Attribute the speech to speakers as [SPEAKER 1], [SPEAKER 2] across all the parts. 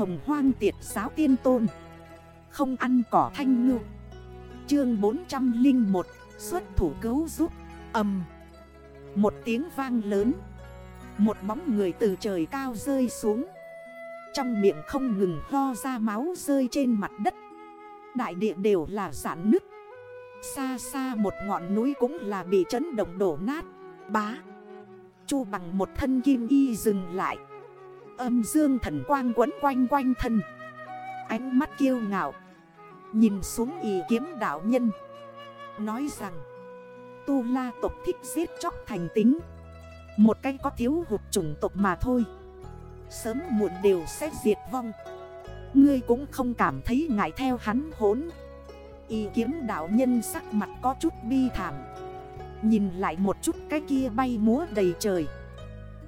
[SPEAKER 1] hồng hoang tiệt giáo tiên tôn. Không ăn cỏ thanh ngư. Chương 401 xuất thủ cứu giúp. Âm. Một tiếng vang lớn. Một bóng người từ trời cao rơi xuống. Trong miệng không ngừng ho ra máu rơi trên mặt đất. Đại địa đều là giãn nứt. Xa xa một ngọn núi cũng là bị chấn động đổ nát. Bá. Chu bằng một thân kim y dừng lại. Âm dương thần quang quấn quanh quanh thân. Ánh mắt kiêu ngạo. Nhìn xuống y kiếm đạo nhân. Nói rằng, Tu la tộc thích giết chóc thành tính. Một cái có thiếu hụt chủng tộc mà thôi. Sớm muộn đều sẽ diệt vong. Ngươi cũng không cảm thấy ngại theo hắn hốn. Y kiếm đạo nhân sắc mặt có chút bi thảm. Nhìn lại một chút cái kia bay múa đầy trời.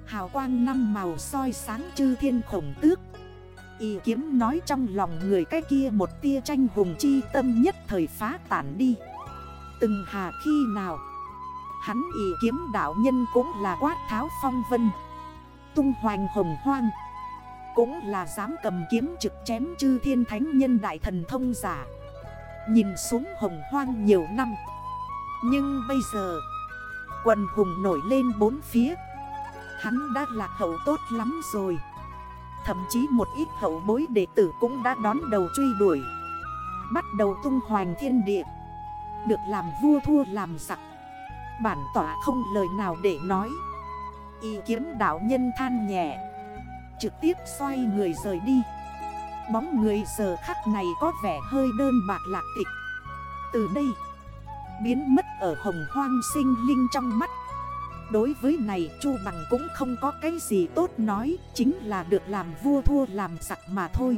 [SPEAKER 1] Hào quang năm màu soi sáng chư thiên khổng tước. Y kiếm nói trong lòng người cái kia một tia tranh hùng chi tâm nhất thời phá tản đi. Từng hà khi nào, Hắn y kiếm đạo nhân cũng là quát tháo phong vân. Tung hoành hồng hoang, Cũng là dám cầm kiếm trực chém chư thiên thánh nhân đại thần thông giả. Nhìn xuống hồng hoang nhiều năm, Nhưng bây giờ, Quần hùng nổi lên bốn phía. Hắn đã lạc hậu tốt lắm rồi. Thậm chí một ít hậu bối đệ tử cũng đã đón đầu truy đuổi. Bắt đầu tung hoành thiên địa. Được làm vua thua làm giặc. Bản tỏa không lời nào để nói. Ý kiếm đạo nhân than nhẹ. Trực tiếp xoay người rời đi. Bóng người giờ khắc này có vẻ hơi đơn bạc lạc tịch. Từ đây, Biến mất ở hồng hoang sinh linh trong mắt. Đối với này, Chu Bằng cũng không có cái gì tốt nói, Chính là được làm vua thua làm sặc mà thôi.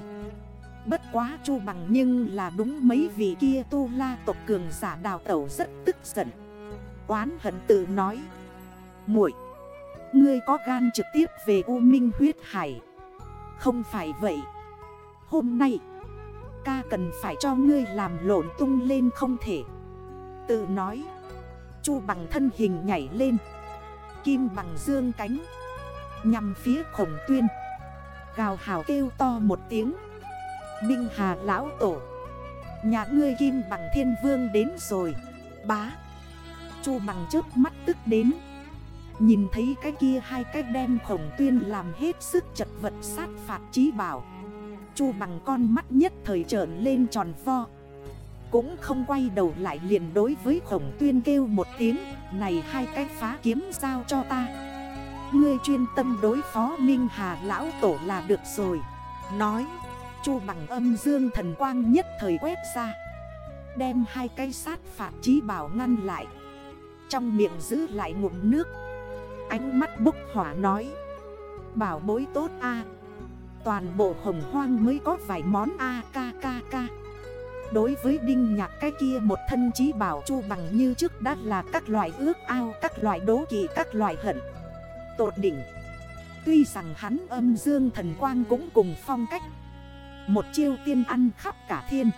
[SPEAKER 1] Bất quá Chu Bằng nhưng là đúng mấy vị kia tu la tộc cường giả đào tẩu rất tức giận. Oán hận tự nói, muội, Ngươi có gan trực tiếp về U Minh huyết hải. Không phải vậy. Hôm nay, Ca cần phải cho ngươi làm lộn tung lên không thể. Tự nói, Chu bằng thân hình nhảy lên Kim bằng dương cánh, Nhằm phía khổng tuyên. Gào hào kêu to một tiếng. Minh Hà lão tổ, Nhà ngươi kim bằng thiên vương đến rồi, Bá. Chu bằng trước mắt tức đến. Nhìn thấy cái kia hai cái đem khổng tuyên làm hết sức chật vật sát phạt trí bảo. Chu bằng con mắt nhất thời trởn lên tròn vo. Cũng không quay đầu lại liền đối với khổng tuyên kêu một tiếng, Này hai cái phá kiếm giao cho ta. Ngươi chuyên tâm đối phó Minh Hà Lão Tổ là được rồi. Nói, Chu bằng âm dương thần quang nhất thời quét ra, Đem hai cái sát phạt trí bảo ngăn lại. Trong miệng giữ lại ngụm nước, Ánh mắt bốc hỏa nói, Bảo bối tốt a, Toàn bộ hồng hoang mới có vài món A ca ca ca. Đối với đinh nhạc cái kia một thân trí bảo chu bằng như trước đã là các loại ước ao, Các loại đố kỵ, các loại hận. Tột đỉnh. Tuy rằng hắn âm dương thần quang cũng cùng phong cách. Một chiêu tiên ăn khắp cả thiên.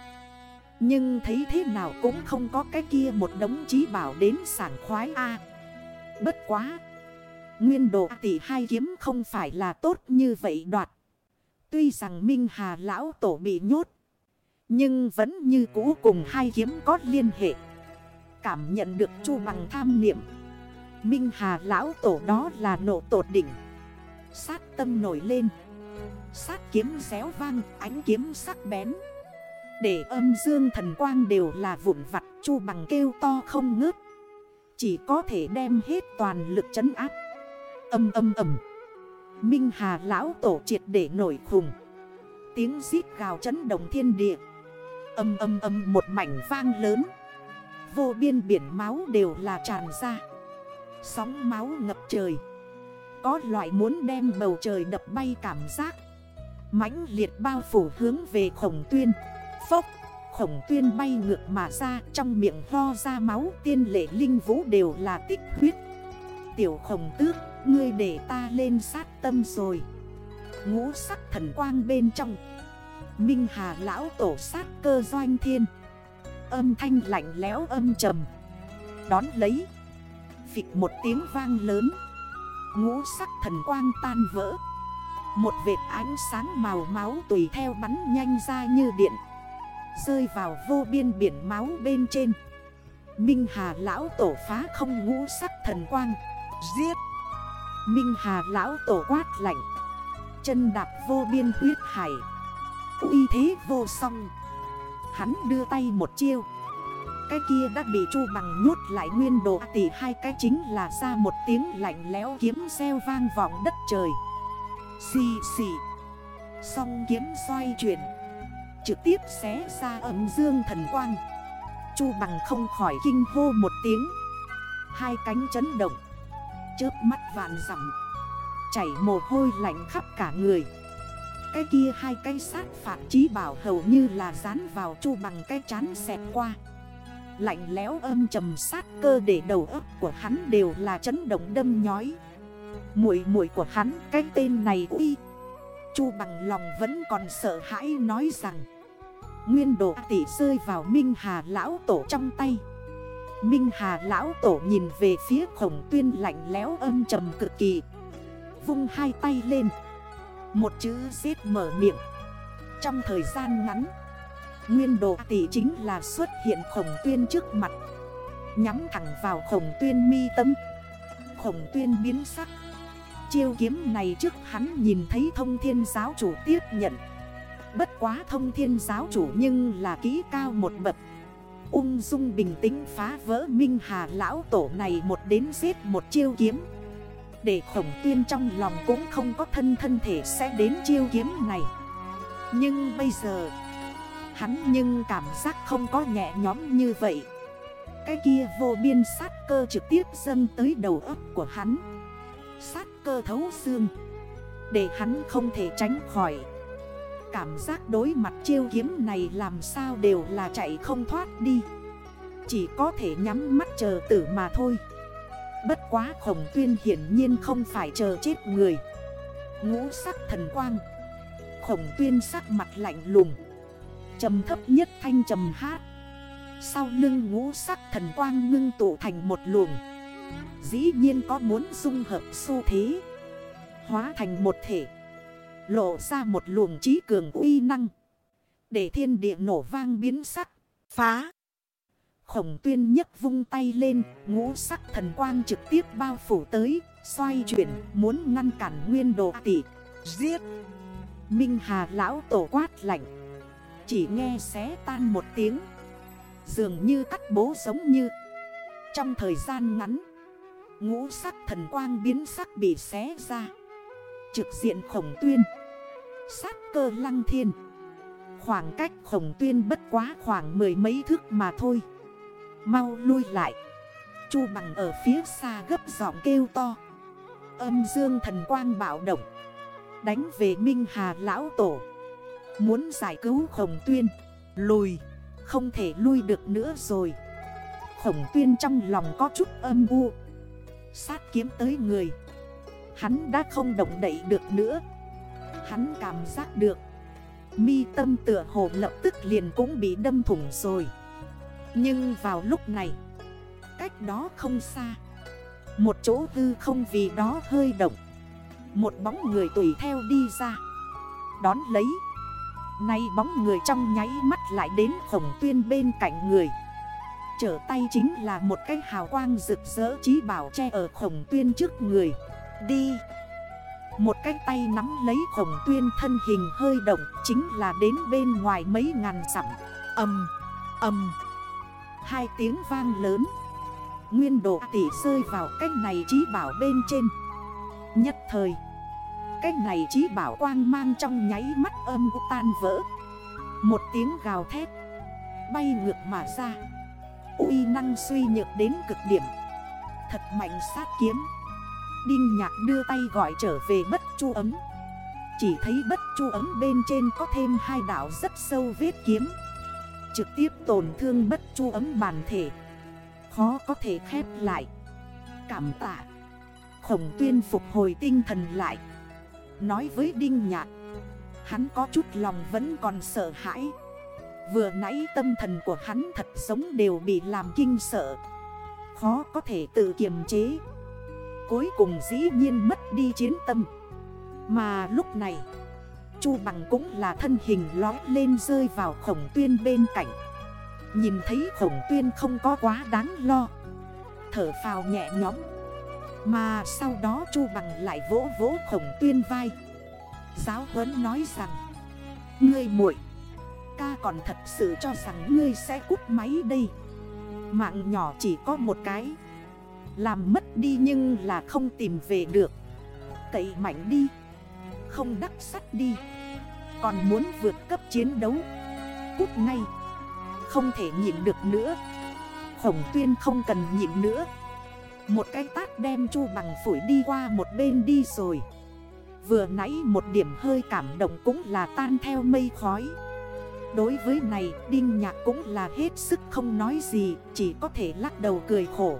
[SPEAKER 1] Nhưng thấy thế nào cũng không có cái kia một đống trí bảo đến sảng khoái A. Bất quá. Nguyên độ tỷ hai kiếm không phải là tốt như vậy đoạt. Tuy rằng Minh Hà Lão Tổ bị nhốt nhưng vẫn như cũ cùng hai kiếm có liên hệ. Cảm nhận được chu bằng tham niệm. Minh Hà Lão Tổ đó là nộ tột đỉnh. Sát tâm nổi lên. Sát kiếm xéo vang, ánh kiếm sắc bén. Để âm dương thần quang đều là vụn vặt, chu bằng kêu to không ngớt. Chỉ có thể đem hết toàn lực chấn áp. Âm âm âm. Minh Hà lão tổ triệt để nổi khùng. Tiếng giít gào chấn động thiên địa. Âm âm âm một mảnh vang lớn. Vô biên biển máu đều là tràn ra. Sóng máu ngập trời. Có loại muốn đem bầu trời đập bay cảm giác. Mãnh liệt bao phủ hướng về khổng tuyên. Phốc, Khổng tuyên bay ngược mà ra, Trong miệng ho ra máu, tiên lệ linh vũ đều là tích huyết. Tiểu khổng tước, Ngươi để ta lên sát tâm rồi. Ngũ sắc thần quang bên trong Minh Hà lão tổ sát cơ doanh thiên. Âm thanh lạnh lẽo âm trầm. Đón lấy. Phịch một tiếng vang lớn. Ngũ sắc thần quang tan vỡ. Một vệt ánh sáng màu máu tùy theo bắn nhanh ra như điện. Rơi vào vô biên biển máu bên trên. Minh Hà lão tổ phá không ngũ sắc thần quang. Giết. Minh Hà lão tổ quát lạnh. Chân đạp vô biên huyết hải uy thế vô song. Hắn đưa tay một chiêu. Cái kia đã bị chu bằng nhốt lại nguyên độ tỷ hai cái chính là ra một tiếng lạnh lẽo kiếm xeo vang vọng đất trời. Xì xì. Song kiếm xoay chuyển. Trực tiếp xé ra ấm dương thần quang. Chu bằng không khỏi kinh hô một tiếng. Hai cánh chấn động. Chớp mắt vạn dặm. Chảy mồ hôi lạnh khắp cả người. Cái kia hai cây sát phạt trí bảo hầu như là dán vào chu bằng cái chán xẹt qua. Lạnh léo âm trầm sát cơ để đầu ấp của hắn đều là chấn động đâm nhói. Mũi mũi của hắn, cái tên này uy. Chu bằng lòng vẫn còn sợ hãi nói rằng, Nguyên độ tỷ rơi vào Minh Hà Lão Tổ trong tay. Minh Hà Lão Tổ nhìn về phía khổng tuyên lạnh lẽo âm trầm cực kỳ, Vung hai tay lên. Một chữ giết mở miệng. Trong thời gian ngắn, Nguyên độ tỷ chính là xuất hiện khổng tuyên trước mặt. Nhắm thẳng vào khổng tuyên mi tâm. Khổng tuyên biến sắc. Chiêu kiếm này trước hắn nhìn thấy thông thiên giáo chủ tiếp nhận. Bất quá thông thiên giáo chủ nhưng là ký cao một bậc. Ung dung bình tĩnh phá vỡ Minh Hà lão tổ này một đến giết một chiêu kiếm. Để khổng tiên trong lòng cũng không có thân thân thể sẽ đến chiêu kiếm này. Nhưng bây giờ, Hắn nhưng cảm giác không có nhẹ nhóm như vậy. Cái kia vô biên sát cơ trực tiếp dâng tới đầu ấp của hắn. Sát cơ thấu xương, Để hắn không thể tránh khỏi. Cảm giác đối mặt chiêu kiếm này làm sao đều là chạy không thoát đi. Chỉ có thể nhắm mắt chờ tử mà thôi. Bất quá khổng tuyên hiển nhiên không phải chờ chết người. Ngũ sắc thần quang. Khổng tuyên sắc mặt lạnh lùng. Trầm thấp nhất thanh trầm hát. Sau lưng ngũ sắc thần quang ngưng tụ thành một luồng. Dĩ nhiên có muốn dung hợp xu thế. Hóa thành một thể. Lộ ra một luồng trí cường uy năng. Để thiên địa nổ vang biến sắc. Phá. Khổng tuyên nhất vung tay lên, Ngũ sắc thần quang trực tiếp bao phủ tới, Xoay chuyển, muốn ngăn cản nguyên đồ tỷ. Giết! Minh Hà lão tổ quát lạnh. Chỉ nghe xé tan một tiếng. Dường như cắt bố giống như. Trong thời gian ngắn, Ngũ sắc thần quang biến sắc bị xé ra. Trực diện khổng tuyên. Sát cơ lăng thiên. Khoảng cách khổng tuyên bất quá khoảng mười mấy thước mà thôi. Mau lui lại. Chu bằng ở phía xa gấp giọng kêu to. Âm dương thần quang bạo động. Đánh về Minh Hà Lão Tổ. Muốn giải cứu khổng tuyên. Lùi, Không thể lui được nữa rồi. Khổng tuyên trong lòng có chút âm u. Sát kiếm tới người. Hắn đã không động đậy được nữa. Hắn cảm giác được. Mi tâm tựa hồ lập tức liền cũng bị đâm thủng rồi. Nhưng vào lúc này Cách đó không xa Một chỗ hư không vì đó hơi động. Một bóng người tùy theo đi ra Đón lấy. Nay bóng người trong nháy mắt lại đến khổng tuyên bên cạnh người. Trở tay chính là một cái hào quang rực rỡ trí bảo che ở khổng tuyên trước người. Đi! Một cái tay nắm lấy khổng tuyên thân hình hơi động Chính là đến bên ngoài mấy ngàn dặm. Âm, âm! Hai tiếng vang lớn. Nguyên độ tỷ rơi vào cách này trí bảo bên trên. Nhất thời Cách này trí bảo quang mang trong nháy mắt âm tan vỡ. Một tiếng gào thét, Bay ngược mà ra. Uy năng suy nhược đến cực điểm. Thật mạnh sát kiếm. Đinh nhạc đưa tay gọi trở về bất chu ấm. Chỉ thấy bất chu ấm bên trên có thêm hai đảo rất sâu vết kiếm. Trực tiếp tổn thương bất chu ấm bản thể. Khó có thể khép lại. Cảm tạ. Khổng tuyên phục hồi tinh thần lại. Nói với Đinh Nhạc. Hắn có chút lòng vẫn còn sợ hãi. Vừa nãy tâm thần của hắn thật sống đều bị làm kinh sợ. Khó có thể tự kiềm chế. Cuối cùng dĩ nhiên mất đi chiến tâm. Mà lúc này Chu bằng cũng là thân hình lói lên rơi vào khổng tuyên bên cạnh. Nhìn thấy khổng tuyên không có quá đáng lo. Thở phào nhẹ nhõm. Mà sau đó chu bằng lại vỗ vỗ khổng tuyên vai. Giáo huấn nói rằng, Ngươi muội Ca còn thật sự cho rằng ngươi sẽ cút máy đây. Mạng nhỏ chỉ có một cái. Làm mất đi nhưng là không tìm về được. Cậy mạnh đi. Không đắc sắt đi. Còn muốn vượt cấp chiến đấu, Cút ngay. Không thể nhịn được nữa. Khổng tuyên không cần nhịn nữa. Một cái tát đem chu bằng phủi đi qua một bên đi rồi. Vừa nãy một điểm hơi cảm động cũng là tan theo mây khói. Đối với này, Đinh Nhạc cũng là hết sức không nói gì, Chỉ có thể lắc đầu cười khổ.